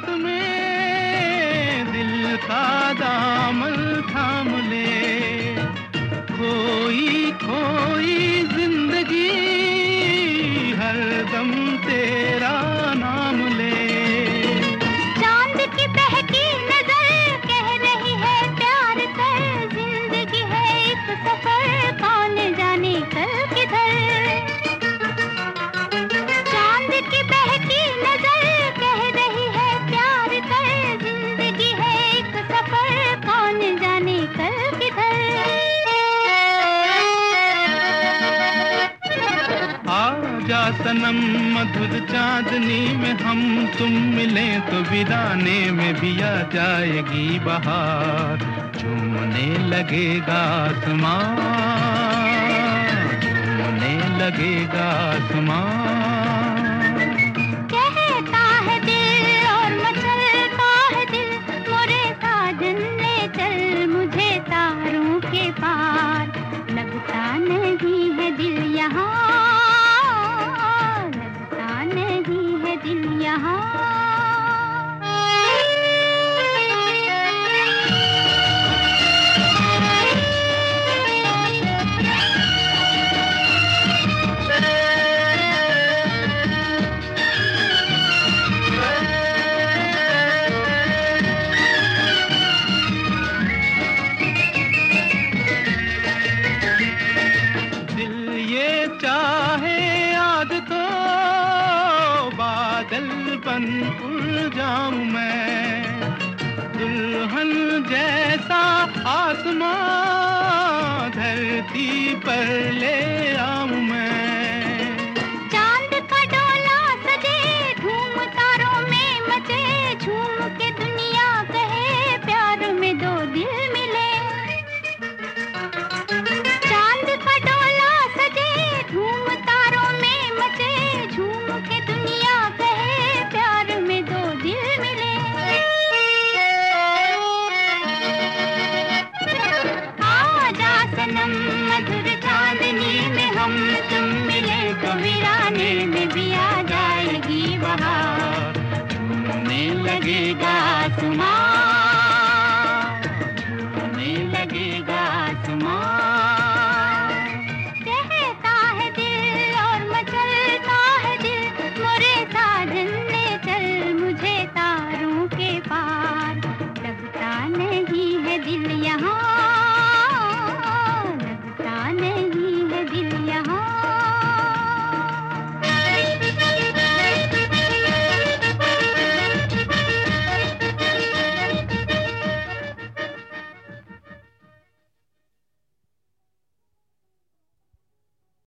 हाथ में दिल का दामन थाम ले। खोई खोई आजा सनम, मधुर चांदनी में हम तुम मिले तो विदाने में भी आ जाएगी बहार। चूमने लगेगा आसमान चूमने लगेगा आसमान। चाहे दुल्हन उड़ जाऊँ मैं। दुल्हन जैसा आसमां धरती पर ले आऊँ मैं। मधुर चांदनी में हम तो